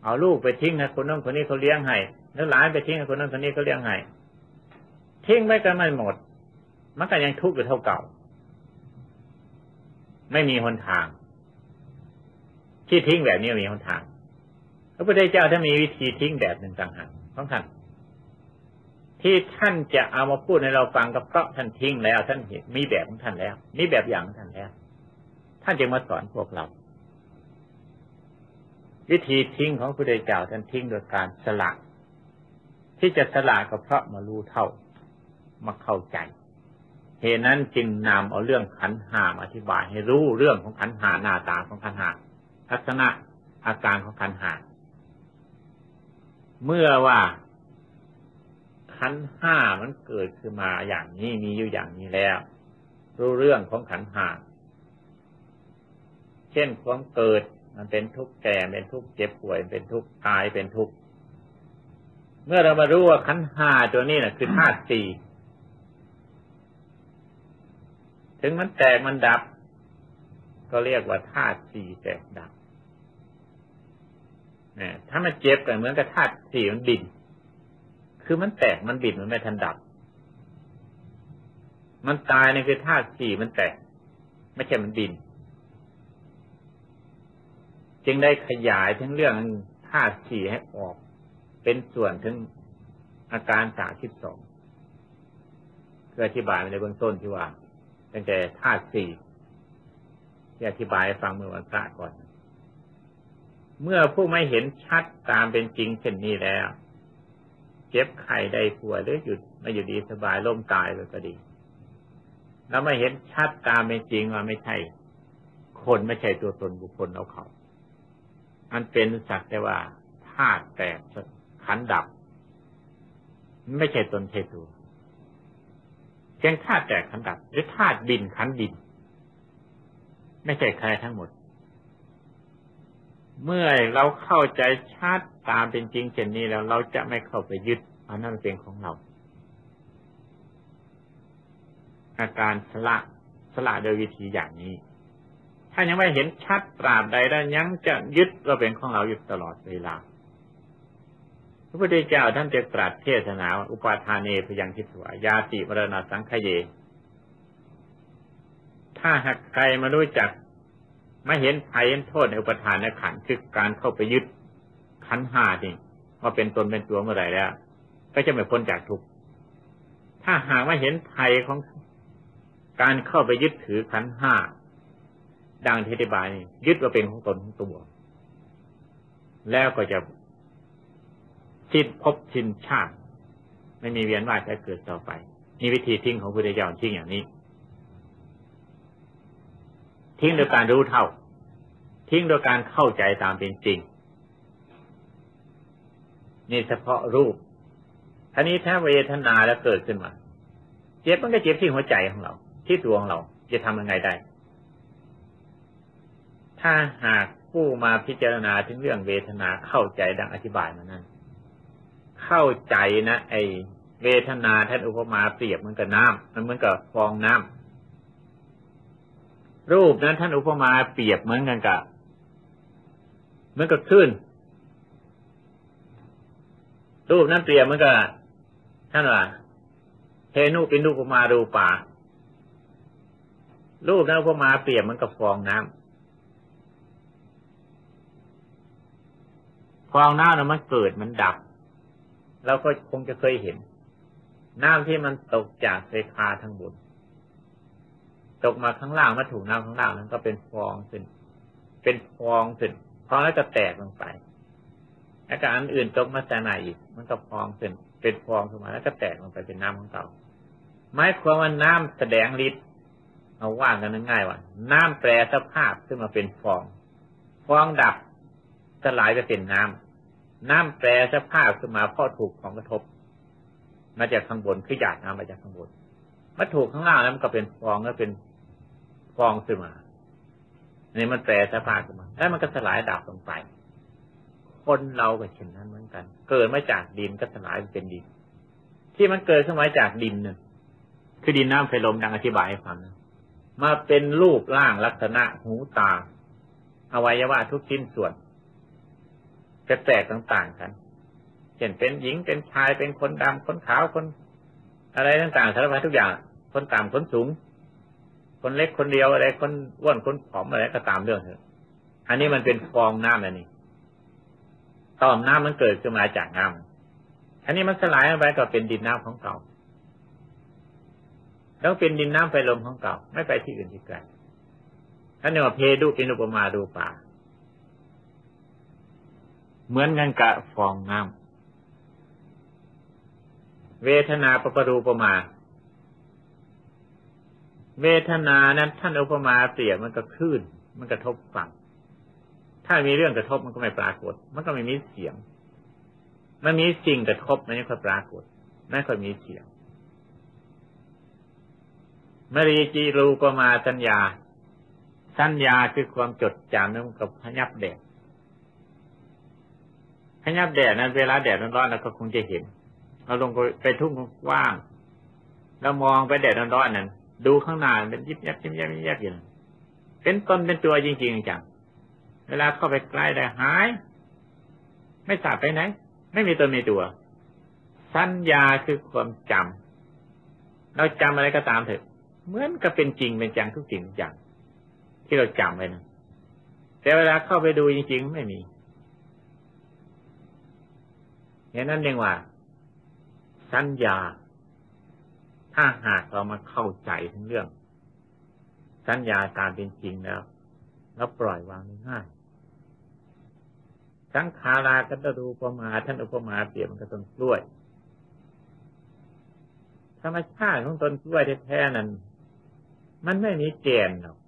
เอาลูกไปทิ้งให้คนนั้นคนนี้เขาเลี้ยงให้แล้วหลานไปทิ้งให้คนนั้นคนนี้เขาเลี้ยงให้ทิ้งไว้ก็ไม่หมด มันก็ยังทุกข์อยู่เท่าเก่า ไม่มีหนทาง ที่ทิ้งแบบนี้มีหนทางพระพุทธเจ้าท่ามีวิธีทิ้งแบบหนึ่งต่างหากของท่าน ที่ท่านจะเอามาพูดให้เราฟังก็เพราะท่านทิ้งแล้ว ท่านเห็นมีแบบของท่านแล้ว มีแบบอย่างของท่านแล้ว ท่านจึงมาสอนพวกเรา วิธีทิ้งของพระพุทธเจ้าท่านทิ้งโดยการสละที่จะสละก็เพราะมารู้เท่ามาเข้าใจเหตุนั้นจึงนำเอาเรื่องขันหามอธิบายให้รู้เรื่องของขันหาหน้าตาของขันหาทัศนะอาการของขันหาเมื่อว่า ขันห้ามันเกิดขึ้นมาอย่างนี้มีอยู่อย่างนี้แล้ว รู้เรื่องของขันห้าเช่นความเกิดมันเป็นทุกข์แก่เป็นทุกข์เจ็บป่วยเป็นทุกข์ตายเป็นทุกข์เมื่อเรามารู้ว่าขันห้าตัวนี้นะคือธาตุสี่ถึงมันแตกมันดับ ก็เรียกว่าธาตุสี่แตกดับถ้ามันเจ็บก็เหมือนกับธาตุสี่มันบิน คือมันแตกมันบินมันไม่ทันดับ มันตายนี่คือธาตุสี่มันแตก ไม่ใช่มันบิน จึงได้ขยายทั้งเรื่องธาตุสี่ให้ออก เป็นส่วนถึงอาการสาสิบสองเพื่ออธิบายในเบื้องต้นที่ว่า ตั้งแต่ธาตุสี่ที่อธิบายฟังเมื่อวันพระก่อน เมื่อผู้ไม่เห็นชัดตามเป็นจริงเช่นนี้แล้ว เจ็บไข้ได้ป่วยหรือหยุดไม่อยู่ดีสบายล้มตายไปก็ดี แล้วไม่เห็นชัดตามเป็นจริงว่าไม่ใช่ คนไม่ใช่ตัวตนบุคคลเอาเขาอันเป็นสักแต่ว่าธาตุแตกขันดับ ไม่ใช่ตนใช่ตัวเพียงธาตุแตกขันดับ หรือธาตุบินขันบิน ไม่ใช่ใครทั้งหมด เมื่อเราเข้าใจชัดตามเป็นจริงเช่นนี้แล้วเราจะไม่เข้าไปยึดอันนั้นเป็นของเรา อาการสละสละโดยวิธีอย่างนี้ ถ้ายังไม่เห็นชัดตราบใดแล้วยังจะยึดว่าเป็นของเราอยู่ตลอดเวลาพระพุทธเจ้าท่านจะตรัสเทศนาอุปาทานเนพยังทิสวายาติมรณะสังขเย ถ้าหากใครมารู้จัก ไม่เห็นภัยเห็นโทษในอุปทานในขันคือการเข้าไปยึดขันห้านี่ว่าเป็นตนเป็นตัวเมื่อไรแล้ว ก็จะไม่พ้นจากทุกข์ถ้าหากว่าเห็นภัยของการเข้าไปยึดถือขันห้าดังที่อธิบายนี่ยึดว่าเป็นของตนของตัว แล้วก็จะสิ้นภพสิ้นชาติ ไม่มีเวียนว่ายแต่เกิดต่อไปนี่วิธีทิ้งของพุทธเจ้าทิ้งอย่างนี้ ทิ้งโดยการรู้เท่า ทิ้งโดยการเข้าใจตามเป็นจริง นี่เฉพาะรูปท่านี้ถ้าเวทนาแล้วเกิดขึ้นมา เจ็บมันก็เจ็บที่หัวใจของเรา ที่ตัวของเรา จะทำยังไงได้ ถ้าหากผู้มาพิจารณาถึงเรื่องเวทนาเข้าใจดังอธิบายมานั้น เข้าใจนะไอเวทนาท่านอุปมาเปรียบเหมือนกับน้ำมันเหมือนกับฟองน้ำ รูปนั้นท่านอุปมาเปรียบเหมือนกันกับเหมือนกับคลื่นรูปนั้นเปรียบเหมือนกับท่านว่าเทนุป็นรูปอุปมาดูป่ารูปนั้นอุปมาเปรียบเหมือนกับฟองน้ำฟองน้ำนั้นมันเกิดมันดับเราก็คงจะเคยเห็น น้ำที่มันตกจากเซคาทั้งบน ตกมาข้างล่างมาถูกน้ำข้างล่างนั้นก็เป็นฟองขึ้น เป็นฟองขึ้นพองแล้วจะแตกลงไปอาการอื่นตกมาแต่ไหนอีก มันก็ฟองขึ้น เป็นฟองขึ้นมาแล้วก็แตกลงไปเป็นน้ำของเก่าหมายความว่าน้ำแสดงฤทธิ์เอาว่างกันง่ายว่า น้ำแปรสภาพขึ้นมาเป็นฟอง ฟองดับสลายไปเป็นน้ำน้ำแปรสภาพขึ้นมาเพราะถูกของกระทบ มาจากข้างบนคือหยาดน้ำมาจากข้างบนมาถูกข้างล่างแล้วมันก็เป็นฟองแล้วเป็น ฟองขึ้นมานนี้มันแปรสภาพขึ้นมาแล้วมันก็สลายดับลงไป คนเราก็เช่นนั้นเหมือนกัน เกิดมาจากดินก็สลายเป็นดิน ที่มันเกิดขึ้นมาจากดินเนี่ยคือดินน้ำไฟลมดังอธิบายให้ฟังนะมาเป็นรูปร่างลักษณะหูตาอวัยวะทุกชิ้นส่วนจะแตกต่างๆกัน เช่นเป็นหญิงเป็นชายเป็นคนดำคนขาวคน อะไรต่างๆสารพัดทุกอย่าง คนต่ำคนสูง คนเล็กคนเดียวอะไรคนอ้วนคนผอมอะไรก็ตามเรื่องเถอะอันนี้มันเป็นฟองน้ำอันนี้ต่อมน้ำมันเกิดขึ้นมาจากน้ำอันนี้มันสลายไปก็เป็นดินน้ำของเก่า แล้วเป็นดินน้ำไฟลมของเก่า ไม่ไปที่อื่นที่ไกลท่านเรียกว่าเพดูเป็นอุปมาดูป่า เหมือนกันกับฟองน้ำเวทนาปปรูปมา เวทนานั้นท่านอุปมาเปรียบมันก็คลื่น มันกระทบฝั่ง ถ้ามีเรื่องกระทบมันก็ไม่ปรากฏ มันก็ไม่มีเสียง มันมีสิ่งกระทบมันไม่ค่อยปรากฏไม่ค่อยมีเสียงมรีจีรูปมาสัญญา สัญญาคือความจดจำนั่นกับพยับแดดพยับแดดนั้นเวลาแดดร้อนๆเราก็คงจะเห็น เราลงไปทุ่งกว้าง แล้วมองไปแดดร้อนๆนั้น ดูข้างหน้าเป็นยิบยับยิบยับยิบยับอยู่เป็นต้นเป็นตัวจริงๆจังเวลาเข้าไปใกล้ได้หาย ไม่สาบไปไหน ไม่มีตัวมีตัว สัญญาคือความจำเราจำอะไรก็ตามเถอะ เหมือนกับเป็นจริงเป็นจังทุกสิ่งอย่าง ที่เราจำไว้นะแต่เวลาเข้าไปดูจริงๆไม่มีอย่างนั้นเองว่า สัญญา ถ้าหากเรามาเข้าใจทั้งเรื่อง สัญญาตามเป็นจริงแล้วแล้วปล่อยวางง่ายสังขาราก็จะดูประมาท่านอุปมาเปรียบมันกับต้นกล้วย ธรรมชาติของต้นกล้วยแท้ๆนั้น มันไม่มีแกนหรอก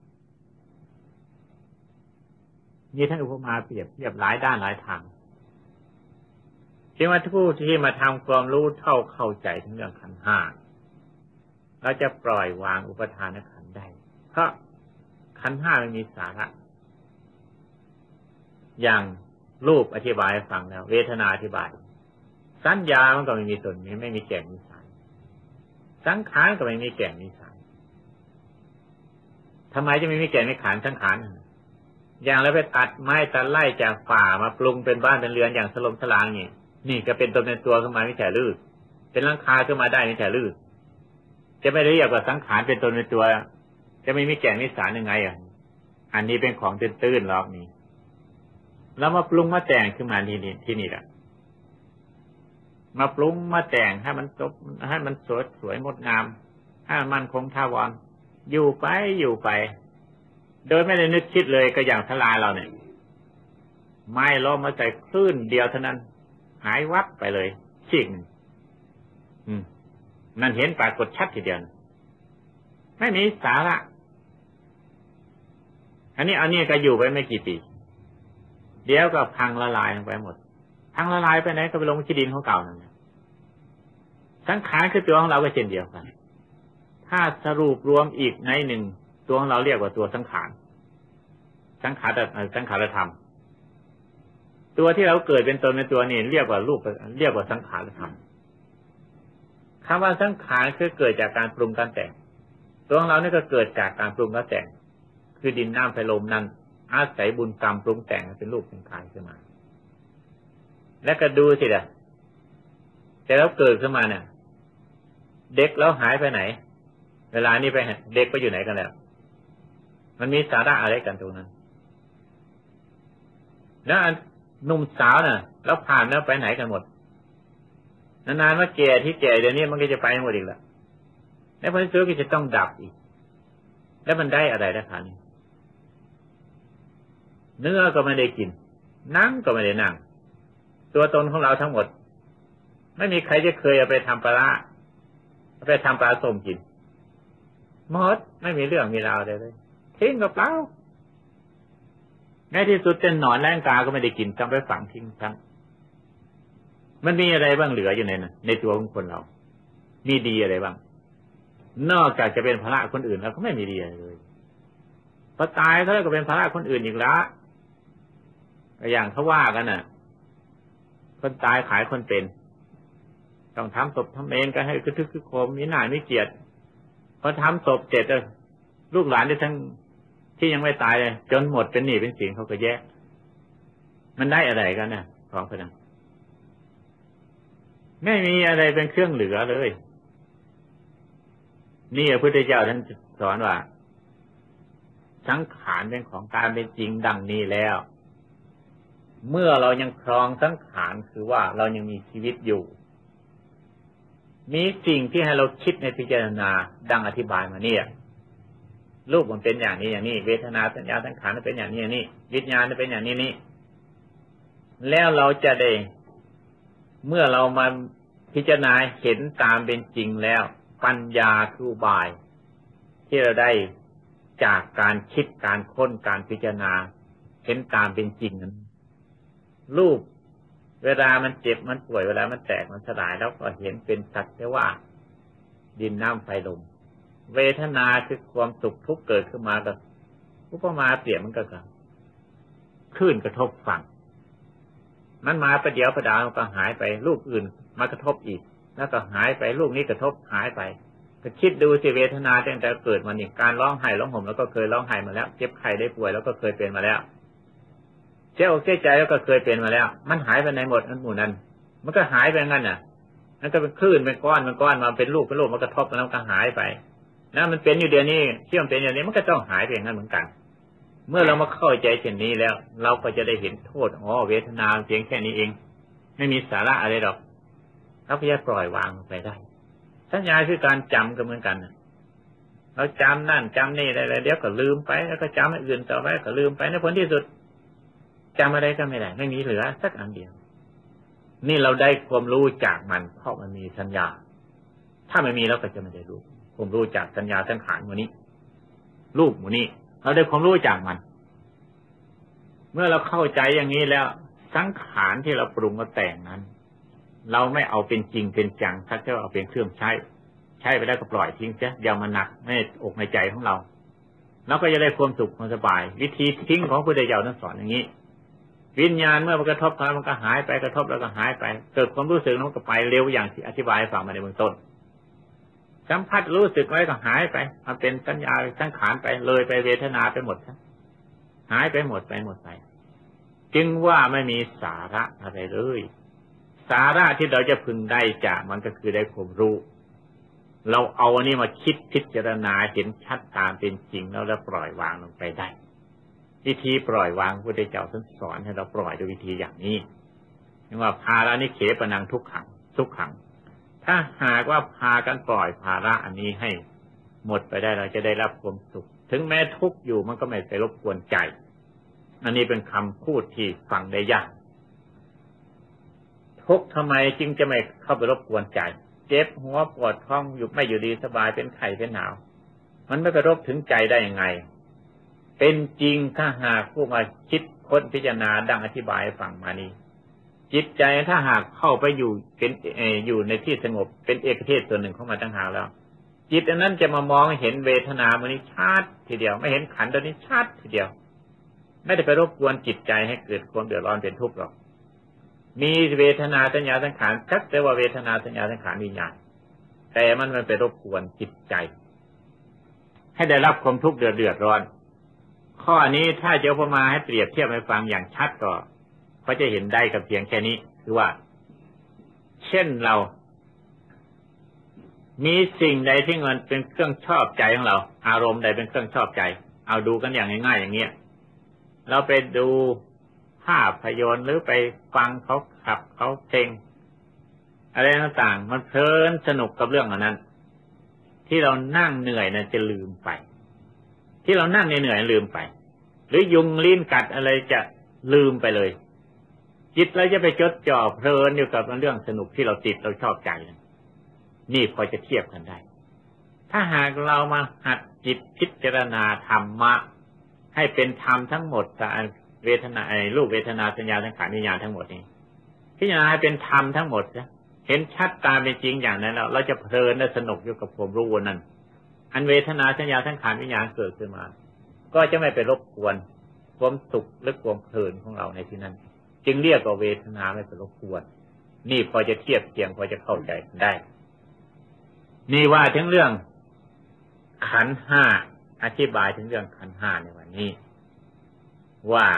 มีท่านอุปมาเปรียบเทียบหลายด้านหลายทางจึงว่าผู้ที่มาทำความรู้เท่าเข้าใจถึงเรื่องขันห้า เราจะปล่อยวางอุปทานขันได้ เพราะขันห้ามันมีสาระ อย่างรูปอธิบายฟังแล้ว เวทนาอธิบาย สัญญามันก็ไม่มีตนนี้ไม่มีแก่นมีสายสังขารก็ไม่มีแก่นมีสายทำไมจะไม่มีแก่นมีขานสังขารอย่างแล้วไปตัดไม้ตัดไล่จากป่ามาปรุงเป็นบ้านเป็นเรือนอย่างสลมสลางนี่นี่ก็เป็นตนเป็นตัวขึ้นมาไม่ใช่ลื่นเป็นร่างคาขึ้นมาได้ไม่ใช่ลื่น จะไม่เรียกว่าสังขารเป็นตนเป็นตัว จะไม่มีแก่นมีสารยังไงอะ อันนี้เป็นของตื้นๆรอกนี่แล้วมาปรุงมาแต่งขึ้นมาที่นี่ที่นี่แหละมาปรุงมาแต่งให้มันจบให้มันสวยสวยงดงาม ให้มันคงท่าวอนอยู่ไปอยู่ไป โดยไม่ได้นึกคิดเลยก็อย่างทลายเราเนี่ยไม่ล้อมาใส่คลื่นเดียวเท่านั้น หายวับไปเลยชิงอืม นั่นเห็นปรากฏชัดทีเดียวไม่มีสาระอันนี้อันนี้ก็อยู่ไปไม่กี่ปี เดี๋ยวก็พังละลายลงไปหมด พังละลายไปไหนก็ไปลงที่ดินของเก่านั่นสังขารคือตัวของเราก็เช่นเดียวกัน ถ้าสรุปรวมอีกในหนึ่งตัวของเราเรียกว่าตัวสังขาร สังขารสังขารธรรม ตัวที่เราเกิดเป็นตนในตัวนี้เรียกว่ารูปเรียกว่าสังขารธรรม คำว่าสังขารคือเกิดจากการปรุงการแต่ง ตัวของเราเนี่ยก็เกิดจากการปรุงการแต่ง คือดินน้ำไฟลมนั้น อาศัยบุญกรรมปรุงแต่งเป็นรูปเป็นกายขึ้นมา แล้วก็ดูสิเด้อแต่เราเกิดขึ้นมาเนี่ยเด็กแล้วหายไปไหน เวลานี้ไปเด็กไปอยู่ไหนกันแล้ว มันมีสาระอะไรกันตรงนั้น แล้วหนุ่มสาวน่ะ แล้วผ่านแล้วไปไหนกันหมด นานๆว่าแก่ที่แก่เดี๋ยวนี้มันก็จะไปหมดอีกแล้วแล้วพอซื้อก็จะต้องดับอีก แล้วมันได้อะไรนะคันี้เนื้อก็ไม่ได้กินนั่งก็ไม่ได้นั่ง ตัวตนของเราทั้งหมด ไม่มีใครจะเคยเอาไปทำปลาเอาไปทำปลาส้มกินหมดไม่มีเรื่องมีราวเลยเลยทิ้งกับเปล่าในที่สุดเป็นหนอนแรงกาก็ไม่ได้กินจำไปฝังทิ้งทั้ง มันมีอะไรบ้างเหลืออยู่ในนั้นในตัวของคนเรา มีดีอะไรบ้าง นอกจากจะเป็นภาระคนอื่นแล้วก็ไม่มีดีอะไรเลยพอตายเขาก็เป็นภาระคนอื่นอีกละอย่างเขาว่ากันน่ะ คนตายขายคนเป็น ต้องทำศพทำเองก็ให้คือทึกคือโคมมีหน้ายไมีเกียรติพอทำศพเสร็จลูกหลานที่ทั้งที่ยังไม่ตายเลยจนหมดเป็นหนี้เป็นสินเขาก็แยก มันได้อะไรกันเนี่ยของพนัง ไม่มีอะไรเป็นเครื่องเหลือเลย นี่พระพุทธเจ้าท่านสอนว่า สังขารเป็นของการเป็นจริงดังนี้แล้ว เมื่อเรายังครองสังขารคือว่าเรายังมีชีวิตอยู่ มีสิ่งที่ให้เราคิดในพิจารณาดังอธิบายมาเนี่ยรูปมันเป็นอย่างนี้อย่างนี้ เวทนาสัญญาสังขารมันเป็นอย่างนี้อย่างนี้วิญญาณมันเป็นอย่างนี้นี่แล้วเราจะได้ เมื่อเรามาพิจารณาเห็นตามเป็นจริงแล้ว ปัญญาคืออบาย ที่เราได้จากการคิดการค้นการพิจารณา เห็นตามเป็นจริงนั้นรูปเวลามันเจ็บมันป่วยเวลามันแตกมันสลายแล้วก็เห็นเป็นสัตว์แค่ว่า ดินน้ำไฟลมเวทนาคือความสุขทุกข์เกิดขึ้นมาก็อุปมาเปรียบมันก็กันคลื่นกระทบฝั่ง มันมาประเดี๋ยวประดาวก็หายไปลูกอื่นมากระทบอีก แล้วก็หายไปลูกนี้กระทบหายไปก็คิดดูสิเวทนาตั้งแต่เกิดมานี่การร้องไห้ร้องห่มแล้วก็เคยร้องไห้มาแล้วเจ็บไข้ได้ป่วยแล้วก็เคยเป็นมาแล้วเจ้าเสียใจแล้วก็เคยเป็นมาแล้ว มันหายไปในหมดนั้นหมู่นั้น มันก็หายไปงั้นน่ะนั่นก็เป็นคลื่นเป็นก้อนเป็นก้อนมาเป็นลูกเป็นลูกมันกระทบแล้วก็หายไปนะมันเป็นอยู่เดียวนี้เชื่อมเป็นอย่างนี้มันก็ต้องหายไปอย่างนั้นเหมือนกัน เมื่อเรามาเข้าใจเช่นนี้แล้ว เราก็จะได้เห็นโทษอ๋อเวทนาเพียงแค่นี้เอง ไม่มีสาระอะไรหรอกเราก็จะปล่อยวางไปได้ สัญญาคือการจำก็เหมือนกันเราจำนั่นจำนี่อะไรเดี๋ยวก็ลืมไปแล้วก็จำอื่นต่อไปก็ลืมไปในผลที่สุดจำอะไรก็ไม่ได้ ไม่มีเหลือสักอันเดียว นี่เราได้ความรู้จากมัน เพราะมันมีสัญญา ถ้าไม่มีเราก็จะไม่ได้รู้ความรู้จากสัญญาสังขารวันนี้ รูปวันนี้ เราได้ความรู้จากมัน เมื่อเราเข้าใจอย่างนี้แล้ว สังขารที่เราปรุงมาแต่งนั้น เราไม่เอาเป็นจริงเป็นจังสักแค่เอาเป็นเครื่องใช้ ใช้ไปแล้วก็ปล่อยทิ้งเสียอย่ามาหนักในอกในใจของเราเราก็จะได้ความสุขความสบาย วิธีทิ้งของพระเดชเจ้าท่านสอนอย่างนี้ วิญญาณเมื่อมันกระทบกันมันก็หายไปกระทบแล้วก็หายไป เกิดความรู้สึกนั้นก็ไปเร็วอย่างที่อธิบายฟังมาในเบื้องต้น สัมผัสรู้สึกไว้ก็หายไปมาเป็นสัญญาสังขารไปเลยไปเวทนาไปหมดหายไปหมดไปหมดไป จึงว่าไม่มีสาระอะไรเลย สาระที่เราจะพึงได้จากมันก็คือได้ความรู้ เราเอาอันนี้มาคิดพิจารณาเห็นชัดตามเป็นจริงแล้วเราปล่อยวางลงไปได้วิธีปล่อยวางพระพุทธเจ้าท่านสอนให้เราปล่อยด้วยวิธีอย่างนี้เรียกว่าพารานิเขปนังทุกขังทุกขัง ถ้าหากว่าพากันปล่อยภาระอันนี้ให้หมดไปได้เราจะได้รับความสุข ถึงแม้ทุกข์อยู่มันก็ไม่ไปรบกวนใจ อันนี้เป็นคำพูดที่ฟังได้ยากทุกข์ทำไมจึงจะไม่เข้าไปรบกวนใจ เจ็บหัวปวดท้องอยู่ไม่อยู่ดีสบายเป็นไข้เป็นหนาว มันไม่ไปรบถึงใจได้ยังไง เป็นจริงถ้าหากผู้มาคิดค้นพิจารณาดังอธิบายฟังมานี้ จิตใจถ้าหากเข้าไปอยู่เป็นอยู่ในที่สงบ เป็นเอกเทศส่วหนึ่งเข้ามาตั้งหากแล้ว จิตอันนั้นจะมามองเห็นเวทนามันนี้ชัดทีเดียว ไม่เห็นขันตัวนี้ชัดทีเดียว ไม่ได้ไปรบกวนจิตใจให้เกิดความเดือดร้อนเป็นทุกข์หรอก มีเวทนาสัญญาสังขารชักแต่ว่าเวทนาสัญญาสังขารวิญญาณแต่มันไมันไปรบกวนจิตใจ ให้ได้รับความทุกข์เดือดร้อน ข้อนี้ถ้าจะพมาให้เปรียบเทียบให้ฟังอย่างชัดก็ ก็จะเห็นได้กับเพียงแค่นี้คือว่า เช่นเรา มีสิ่งใดที่มันเป็นเครื่องชอบใจของเรา อารมณ์ใดเป็นเครื่องชอบใจ เอาดูกันอย่างง่ายๆอย่างเงี้ยเราไปดูภาพยนตร์หรือไปฟังเขาขับเขาเพลงอะไรต่างๆ มันเพลินสนุกกับเรื่องอันนั้น ที่เรานั่งเหนื่อยนะจะลืมไป ที่เรานั่งเหนื่อยลืมไป หรือยุงลิ้นกัดอะไรจะลืมไปเลย จิตเราจะไปจดจ่อเพลินอยู่กับเรื่องสนุกที่เราติดเราชอบใจ นี่พอจะเทียบกันได้ ถ้าหากเรามาหัดจิตพิจารณาธรรมะ ให้เป็นธรรมทั้งหมดการเวทนาไอ้รูปเวทนาสัญญาสังขารวิญญาณทั้งหมดนี้พิจารณาให้เป็นธรรมทั้งหมดนะเห็นชัดตามเป็นจริงอย่างนั้นแล้วเราจะเพลินและสนุกอยู่กับผมรู้วนนั้น อันเวทนาสัญญาสังขารวิญญาณเกิดขึ้นมา ก็จะไม่ไปรบกวนความสุขหรือความเพลินของเราในที่นั้น จึงเรียกว่าเวทนาไม่ไปรบกวนนี่พอจะเทียบเทียงพอจะเข้าใจได้ นี่ว่าถึงเรื่อง ขันห้าอธิบายถึงเรื่องขันห้าในวันนี้ ว่า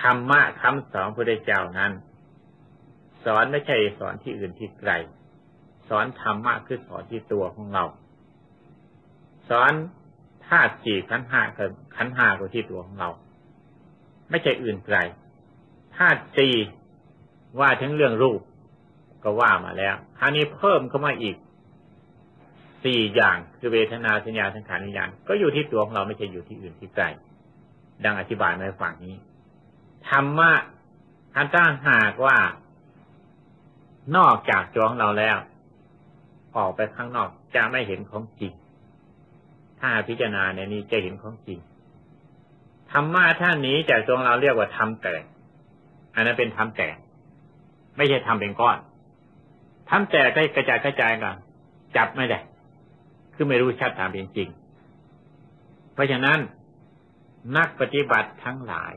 ธรรมะคำสอนพระเจ้านั้น สอนไม่ใช่สอนที่อื่นที่ไกล สอนธรรมะคือสอนที่ตัวของเรา สอนธาตุสี่ขันห้าขันห้าก็ที่ตัวของเรา ไม่ใช่อื่นไกลาตุสี่ว่าถึงเรื่องรูป ก็ว่ามาแล้วคราวนี้เพิ่มเข้ามาอีกสี่อย่างคือเวทนาสัญญาสังขารวิญญาณก็อยู่ที่ตัวของเราไม่ใช่อยู่ที่อื่นที่ไกลดังอธิบายมาฝั่งนี้ธรรมะอันตั้งหากว่านอกจากตัวของเราแล้ว ออกไปข้างนอกจะไม่เห็นของจริง ถ้าพิจารณาในนี้จะเห็นของจริงธรรมะท่านนี้จากตัวเราเรียกว่าทำแตก อันนั้นเป็นทำแตก ไม่ใช่ทำเป็นก้อนทำแตกได้กระจายกระจายกันจับไม่ได้ คือไม่รู้ชัดตามเป็นจริง เพราะฉะนั้นนักปฏิบัติทั้งหลาย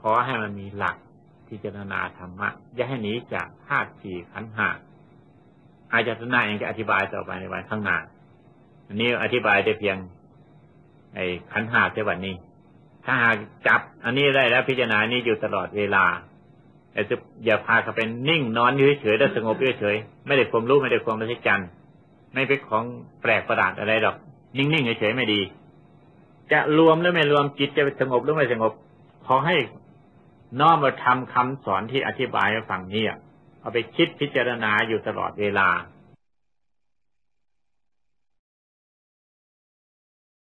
ขอให้มันมีหลักพิจารณาธรรมะ อย่าให้หนีจากธาตุสี่ขันห้าอาจารย์นาเองจะอธิบายต่อไปในวันข้างหน้าอันนี้อธิบายได้เพียงไอ้ขันห้าแค่วันนี้ ถ้าหากจับ อันนี้ได้แล้วพิจารณานี้อยู่ตลอดเวลาแต่จะอย่าพาเขาเป็นนิ่งนอนอยู่เฉยๆแล้วสงบอยู่เฉยไม่ได้ความรู้ไม่ได้ความรัศจันไม่เป็นของแปลกประหลาดอะไรหรอก นิ่งๆเฉยๆไม่ดี จะรวมหรือไม่รวมจิตจะสงบหรือไม่สงบขอให้น้อมมาทำคำสอนที่อธิบายให้ฟังนี้เอาไปคิดพิจารณาอยู่ตลอดเวลา